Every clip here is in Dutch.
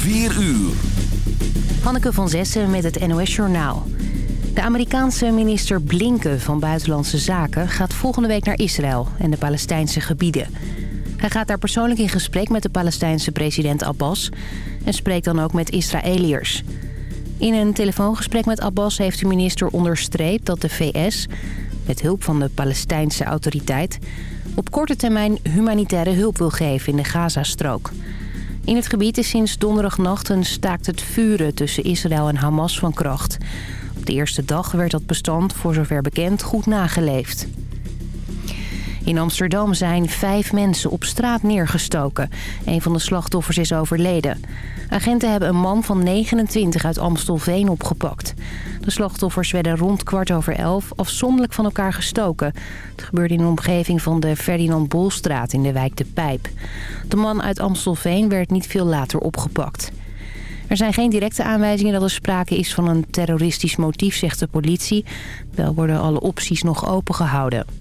4 uur. Hanneke van Zessen met het NOS Journaal. De Amerikaanse minister Blinken van Buitenlandse Zaken gaat volgende week naar Israël en de Palestijnse gebieden. Hij gaat daar persoonlijk in gesprek met de Palestijnse president Abbas en spreekt dan ook met Israëliërs. In een telefoongesprek met Abbas heeft de minister onderstreept dat de VS, met hulp van de Palestijnse autoriteit, op korte termijn humanitaire hulp wil geven in de Gazastrook. In het gebied is sinds donderdagnacht een staakt het vuren tussen Israël en Hamas van kracht. Op de eerste dag werd dat bestand, voor zover bekend, goed nageleefd. In Amsterdam zijn vijf mensen op straat neergestoken. Een van de slachtoffers is overleden. Agenten hebben een man van 29 uit Amstelveen opgepakt. De slachtoffers werden rond kwart over elf afzonderlijk van elkaar gestoken. Het gebeurde in de omgeving van de Ferdinand Bolstraat in de wijk De Pijp. De man uit Amstelveen werd niet veel later opgepakt. Er zijn geen directe aanwijzingen dat er sprake is van een terroristisch motief, zegt de politie. Wel worden alle opties nog opengehouden.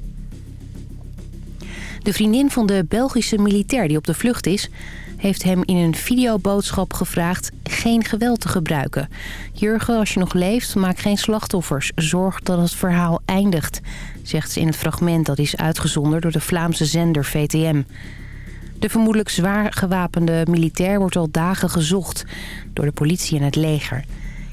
De vriendin van de Belgische militair die op de vlucht is... heeft hem in een videoboodschap gevraagd geen geweld te gebruiken. Jurgen, als je nog leeft, maak geen slachtoffers. Zorg dat het verhaal eindigt, zegt ze in het fragment dat is uitgezonden door de Vlaamse zender VTM. De vermoedelijk zwaar gewapende militair wordt al dagen gezocht door de politie en het leger.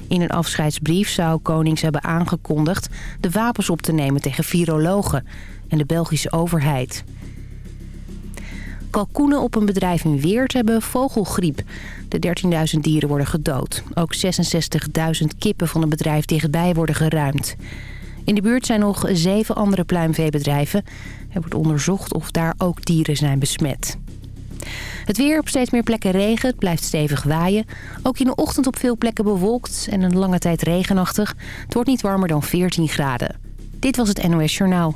In een afscheidsbrief zou Konings hebben aangekondigd de wapens op te nemen tegen virologen en de Belgische overheid. Kalkoenen op een bedrijf in Weert hebben vogelgriep. De 13.000 dieren worden gedood. Ook 66.000 kippen van een bedrijf dichtbij worden geruimd. In de buurt zijn nog zeven andere pluimveebedrijven. Er wordt onderzocht of daar ook dieren zijn besmet. Het weer op steeds meer plekken regen. Het blijft stevig waaien. Ook in de ochtend op veel plekken bewolkt en een lange tijd regenachtig. Het wordt niet warmer dan 14 graden. Dit was het NOS Journaal.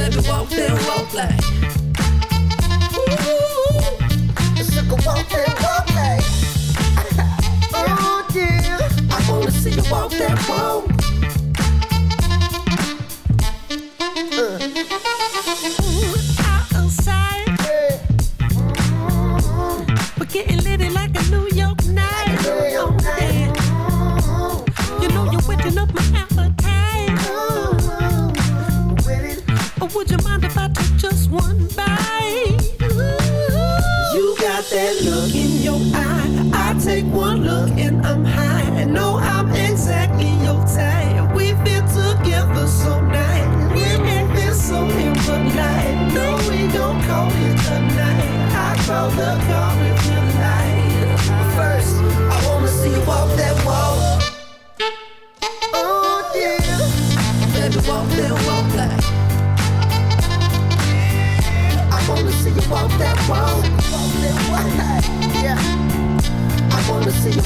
baby, walk till walk like. Ooh, walk walk like. Oh, I wanna see you walk that walk.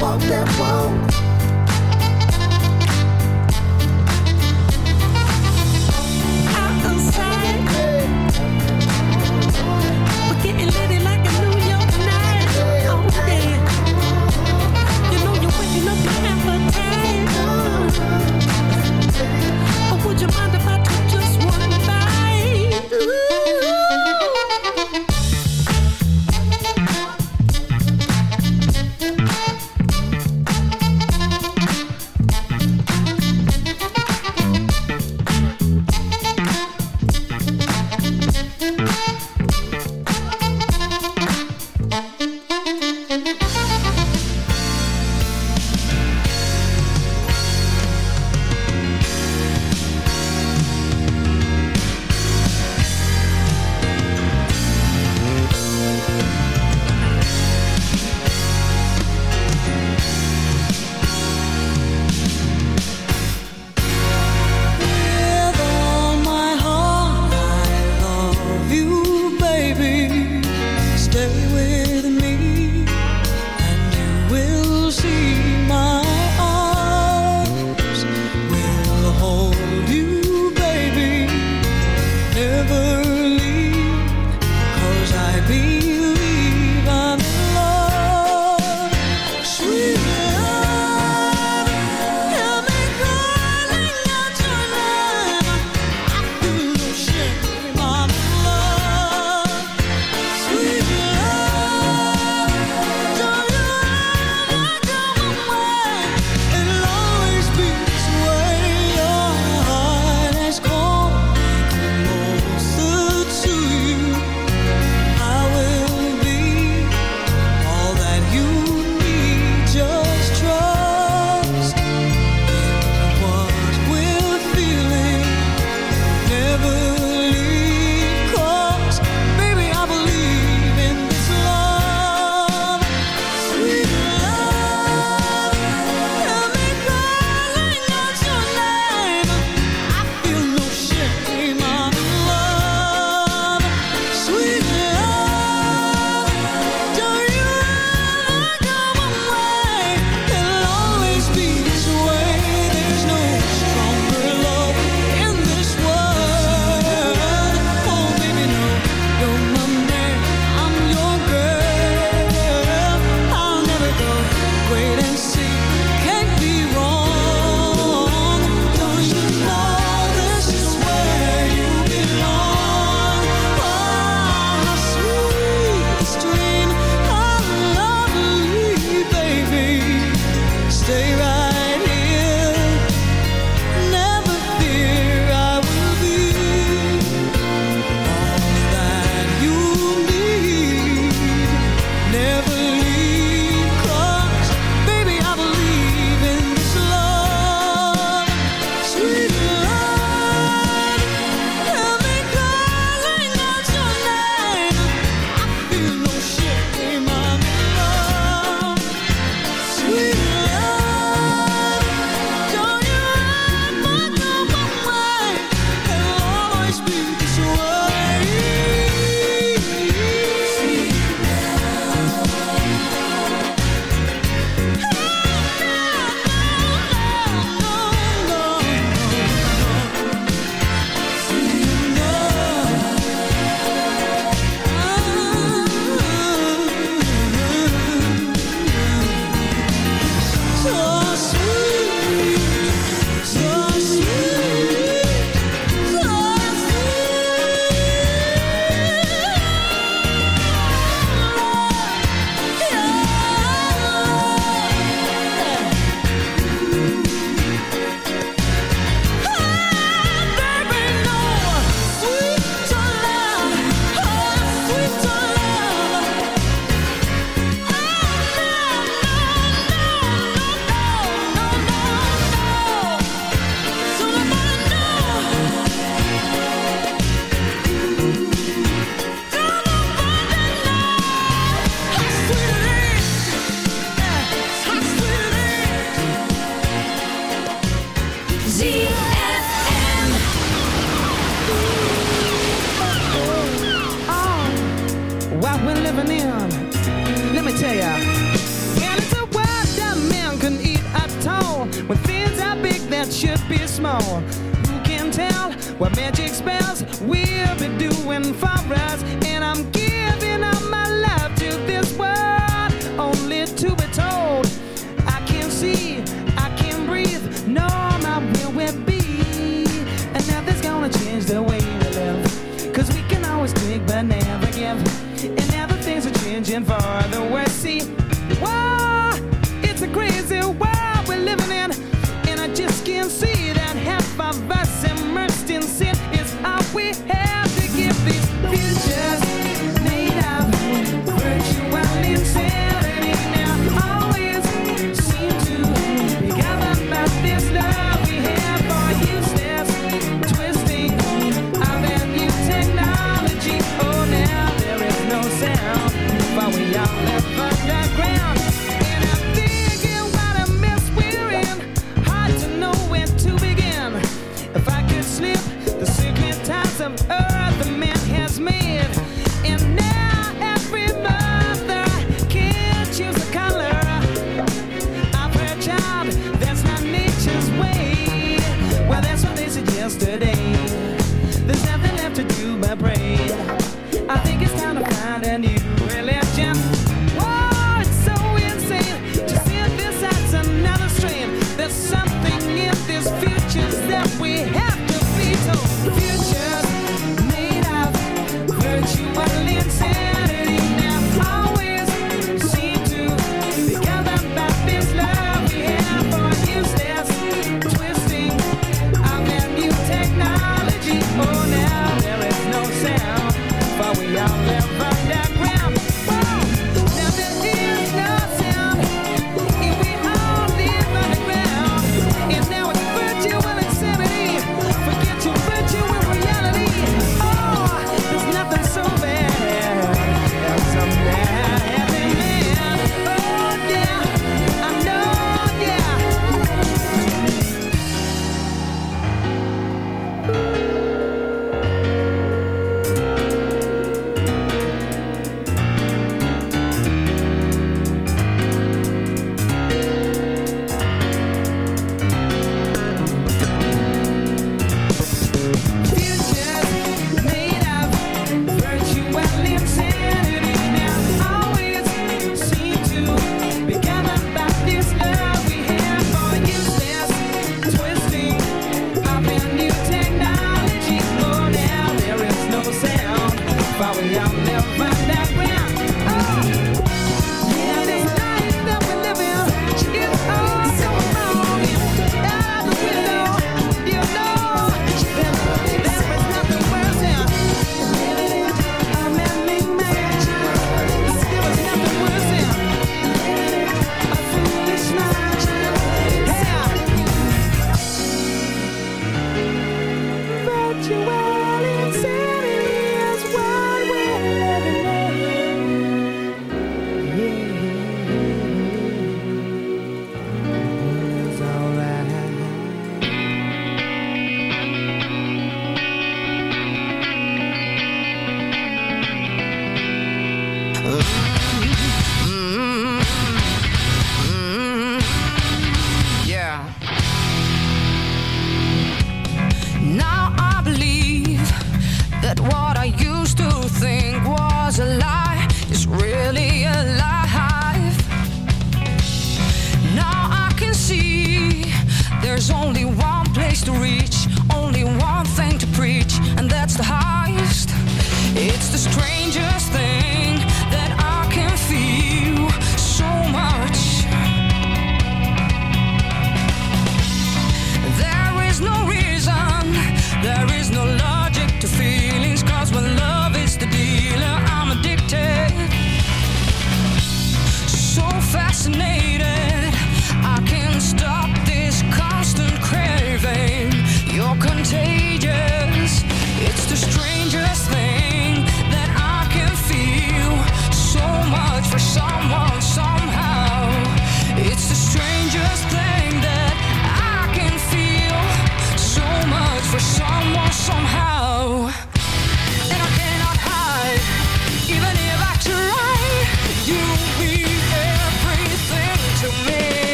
Walk that walk. Pray. I think it's time to find a new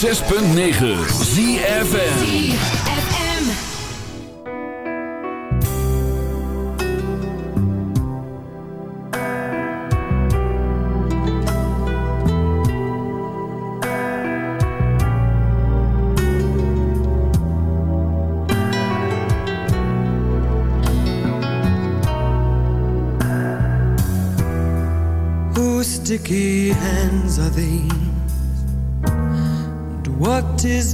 106.9 ZFN sticky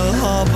alcohol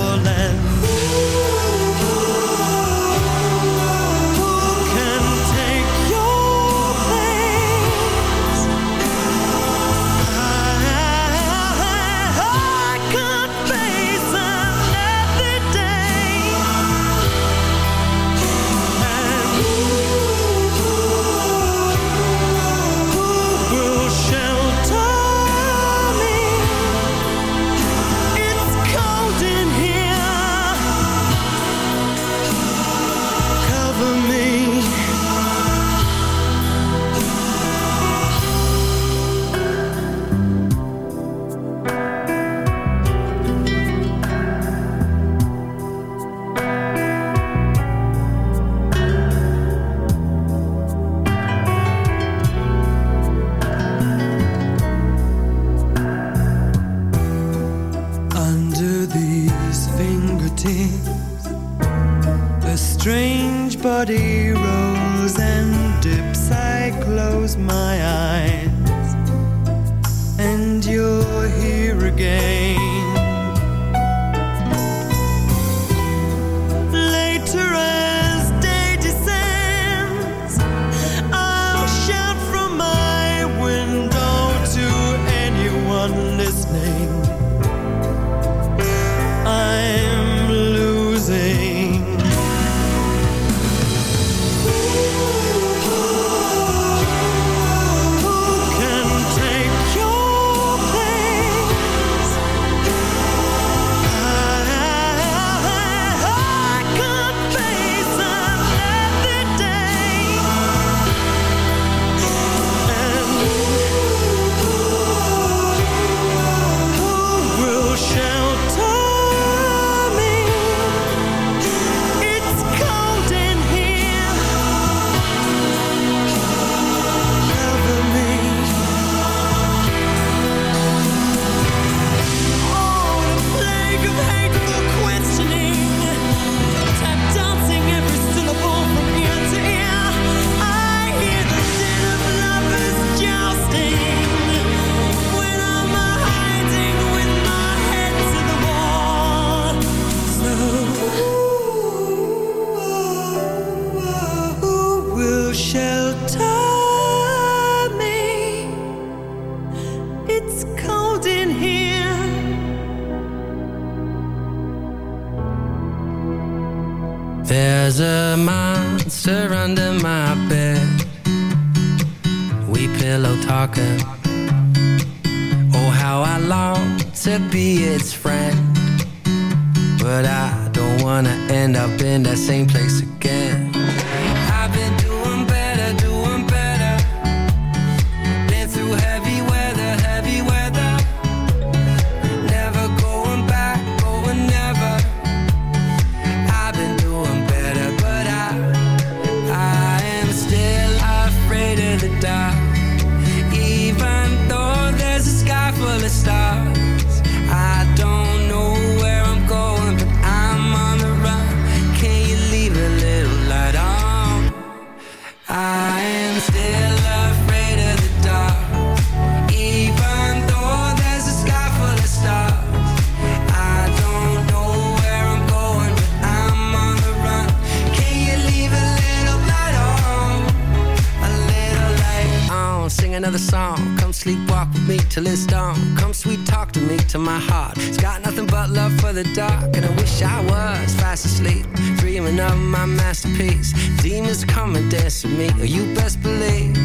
Got nothing but love for the dark, and I wish I was fast asleep. Dreaming of my masterpiece. Demons come and dance with me, or you best believe.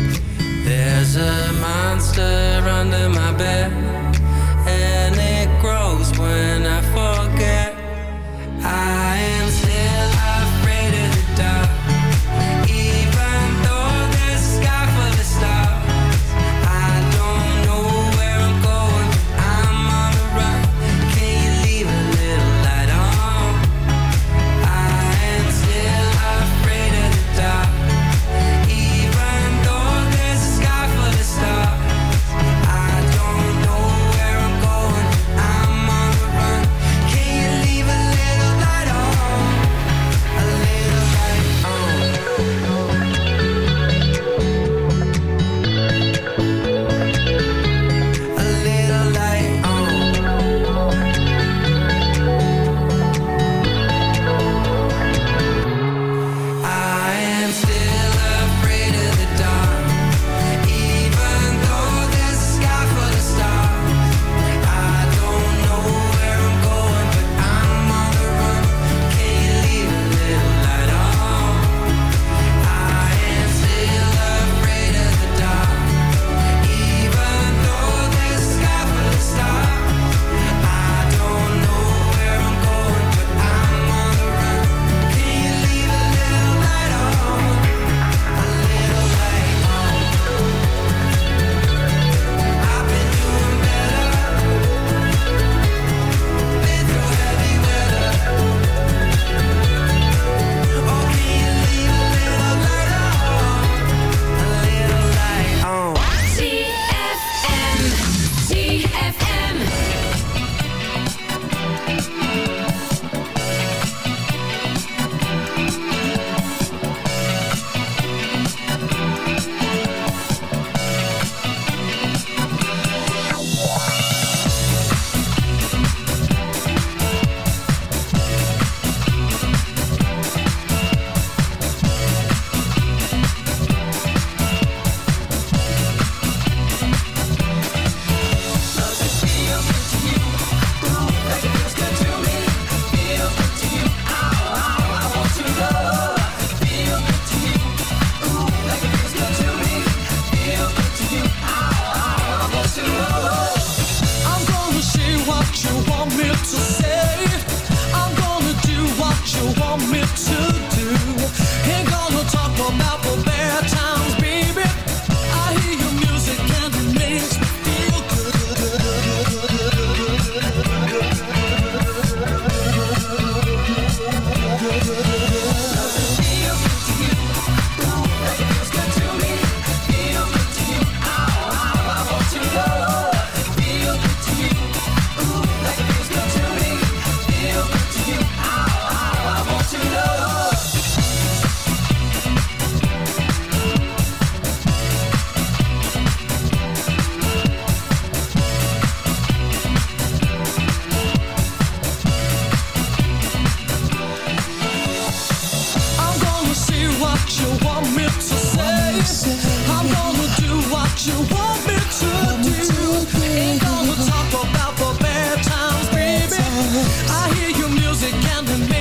There's a monster under my bed. the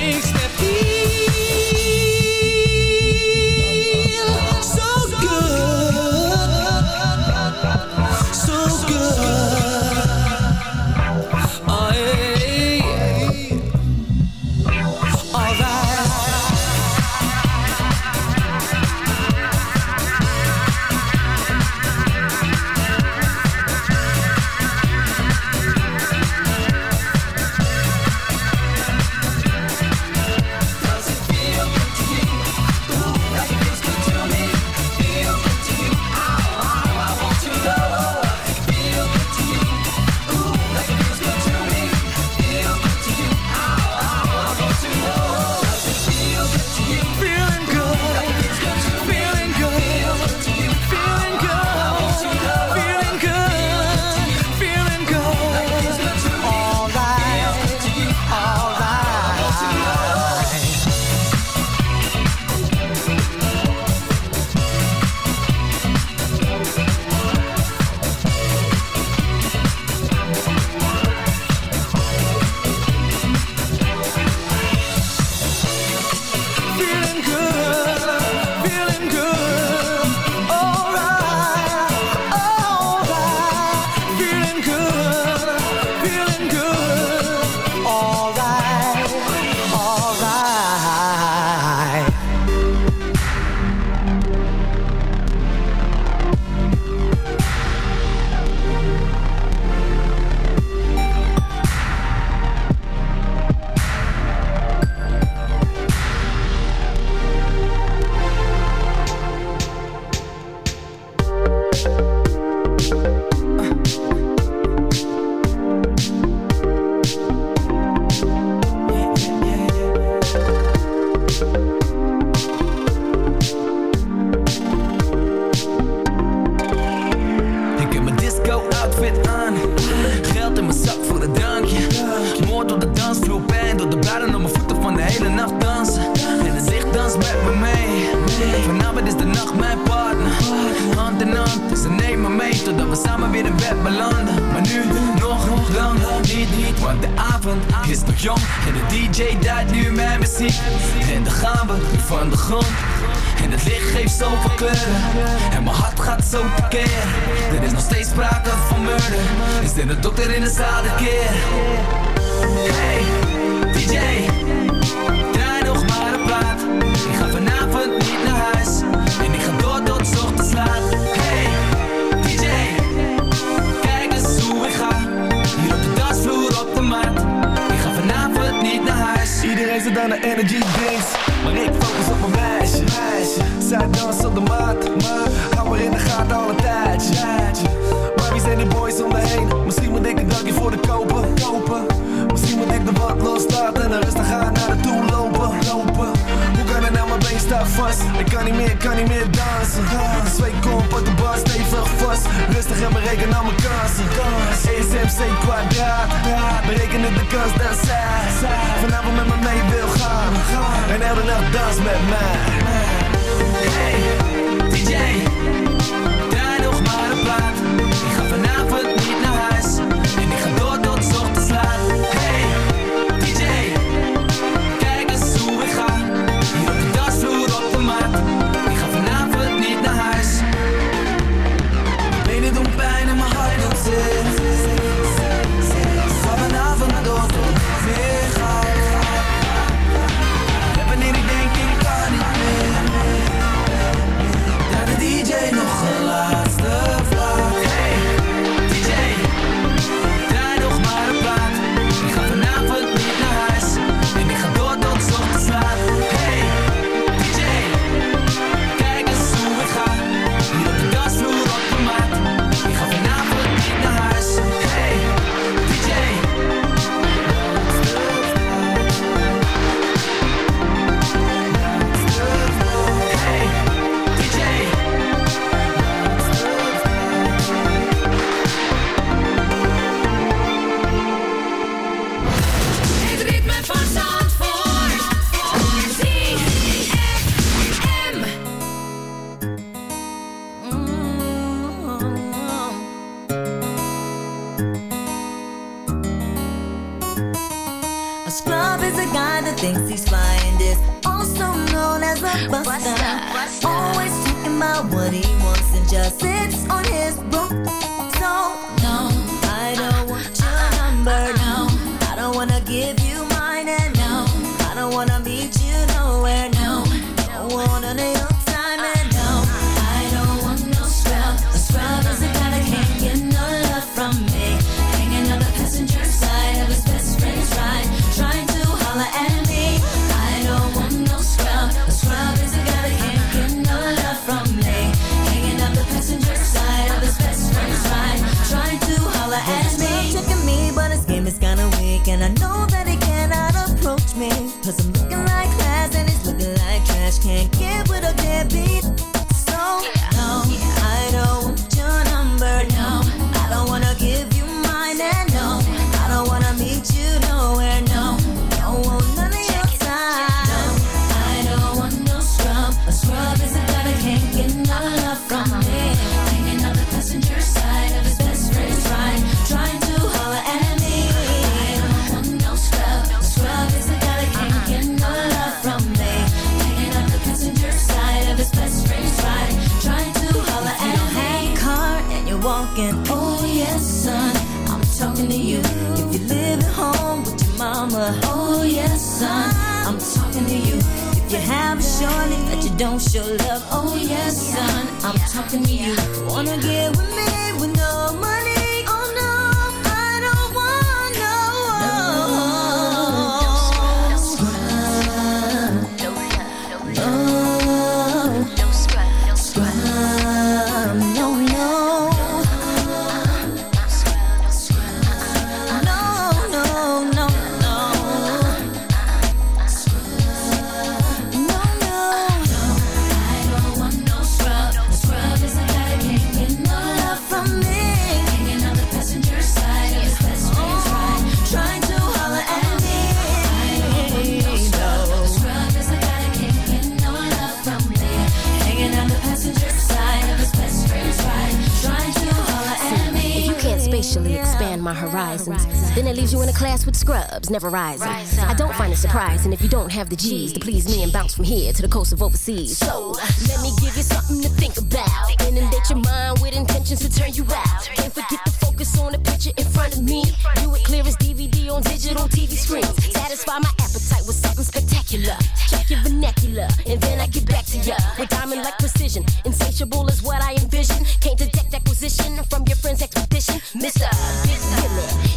clubs never rising. Rise up, I don't find a surprise, up. if you don't have the G's to please me and bounce from here to the coast of overseas. So, so let me give you something to think about. Think Inundate about. your mind with intentions to turn you out. Turn Can't forget to focus on the picture in front of me. Front View it clear as DVD on digital TV screens. Satisfy my appetite with something spectacular. Check your vernacular, and then I get back to ya with diamond-like precision. Insatiable is what I envision. Can't detect acquisition from your friend's expedition, Mister.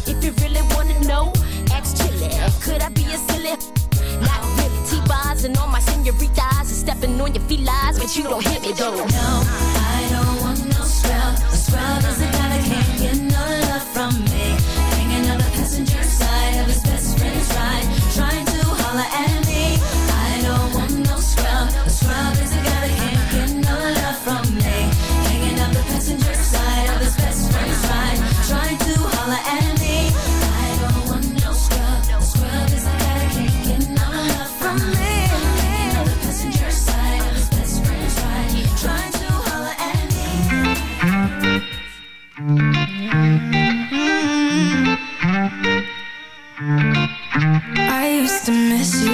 If you really wanna know ex chili. Could I be a silly? Not really. T bars and all my senoritas and stepping on your feet felines, but you don't hit me though. No, I don't want no scrub. A scrub is a guy that can't get no love from me.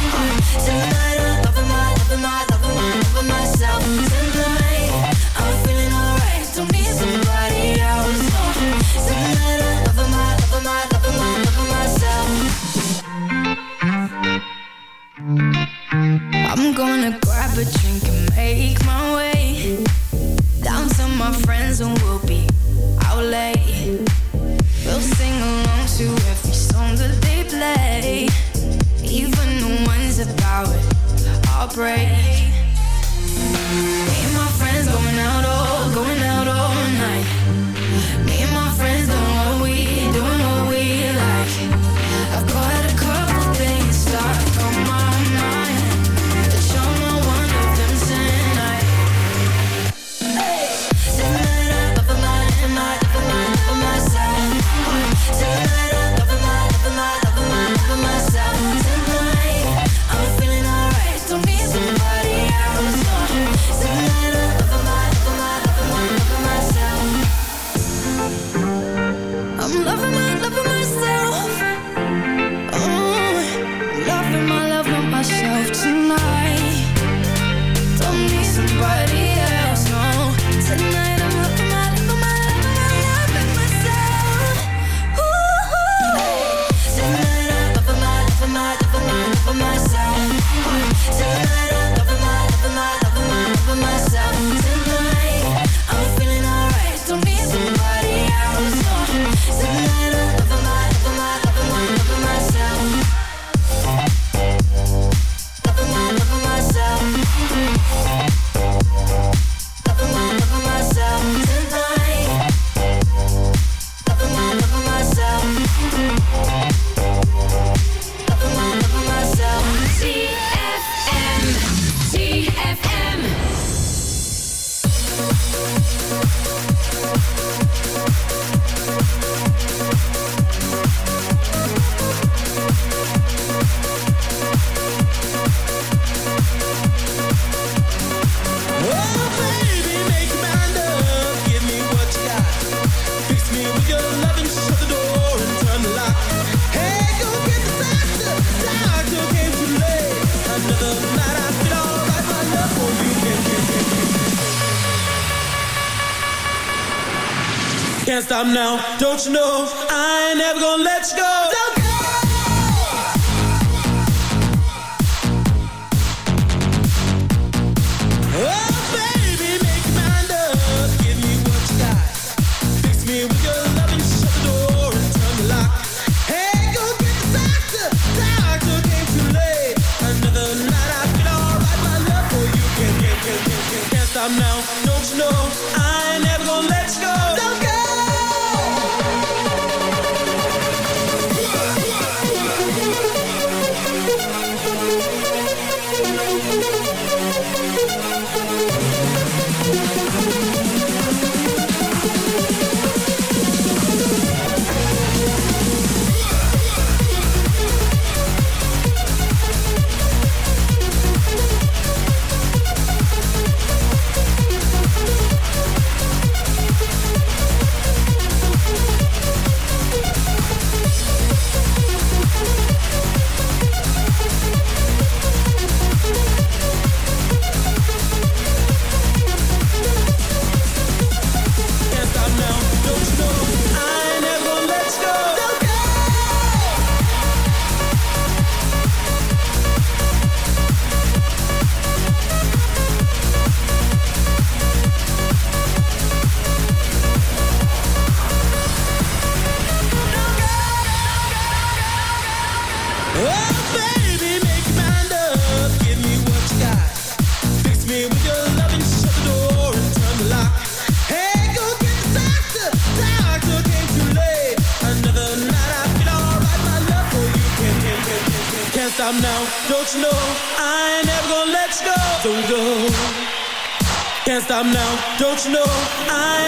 Mm, tonight. now. Don't you know I ain't never gonna Don't you know I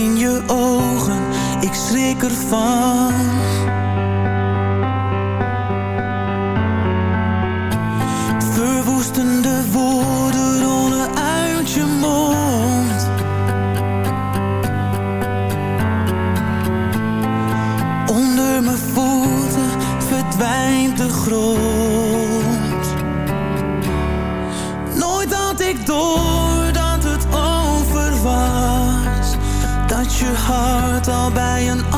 in je ogen, ik schrik ervan. Verwoestende woorden rollen uit je mond. Onder mijn voeten verdwijnt de grond. al bij een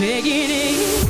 Take it.